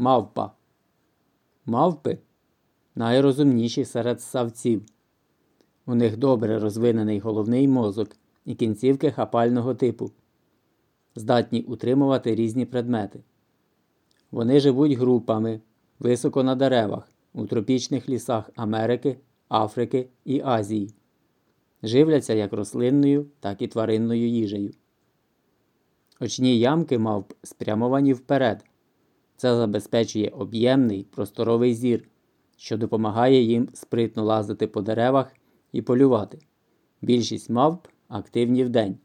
Мавпа. Мавпи найрозумніші серед ссавців. У них добре розвинений головний мозок і кінцівки хапального типу, здатні утримувати різні предмети. Вони живуть групами високо на деревах у тропічних лісах Америки, Африки і Азії. Живляться як рослинною, так і тваринною їжею. Очні ямки мавп спрямовані вперед. Це забезпечує об'ємний просторовий зір, що допомагає їм спритно лазити по деревах і полювати. Більшість мавп активні вдень.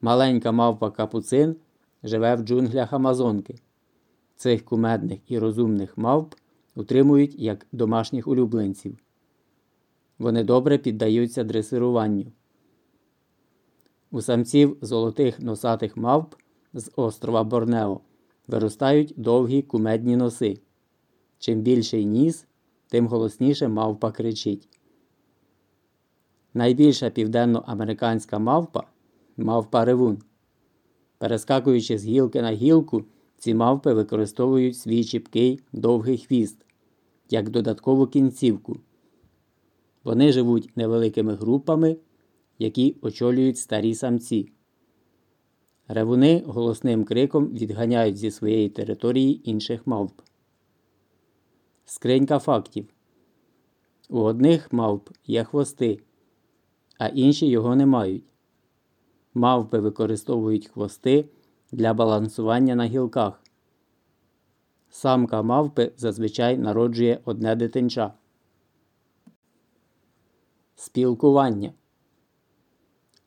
Маленька мавпа капуцин живе в джунглях Амазонки. Цих кумедних і розумних мавп утримують як домашніх улюбленців. Вони добре піддаються дресируванню. У самців золотих носатих мавп з острова Борнео виростають довгі кумедні носи. Чим більший ніс, тим голосніше мавпа кричить. Найбільша південноамериканська мавпа мавпа ревун. Перескакуючи з гілки на гілку, ці мавпи використовують свій чіпкий довгий хвіст як додаткову кінцівку. Вони живуть невеликими групами, які очолюють старі самці. Ревуни голосним криком відганяють зі своєї території інших мавп. Скринька фактів. У одних мавп є хвости, а інші його не мають. Мавпи використовують хвости для балансування на гілках. Самка мавпи зазвичай народжує одне дитинча. Спілкування.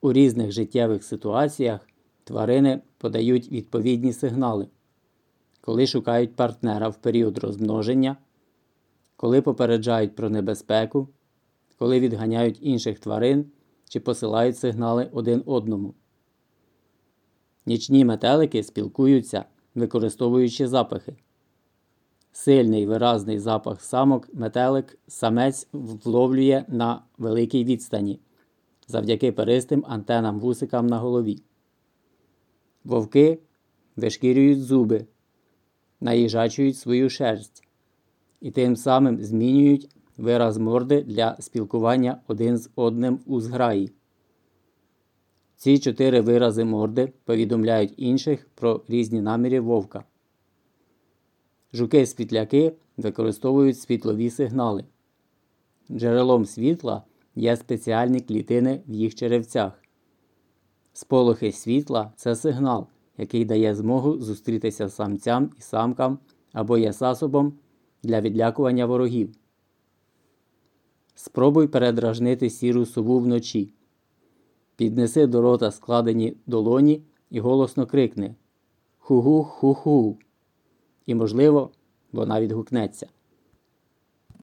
У різних життєвих ситуаціях тварини подають відповідні сигнали, коли шукають партнера в період розмноження, коли попереджають про небезпеку, коли відганяють інших тварин чи посилають сигнали один одному. Нічні метелики спілкуються, використовуючи запахи. Сильний виразний запах самок метелик самець вловлює на великій відстані завдяки перистим антенам вусикам на голові. Вовки вишкірюють зуби, наїжачують свою шерсть і тим самим змінюють вираз морди для спілкування один з одним у зграї. Ці чотири вирази морди повідомляють інших про різні наміри вовка. Жуки-світляки використовують світлові сигнали. Джерелом світла є спеціальні клітини в їх черевцях. Сполохи світла це сигнал, який дає змогу зустрітися самцям і самкам або є засобом для відлякування ворогів. Спробуй передражнити сіру сову вночі. Піднеси до рота складені долоні і голосно крикни Ху-гу, ху-ху. І, можливо, вона відгукнеться.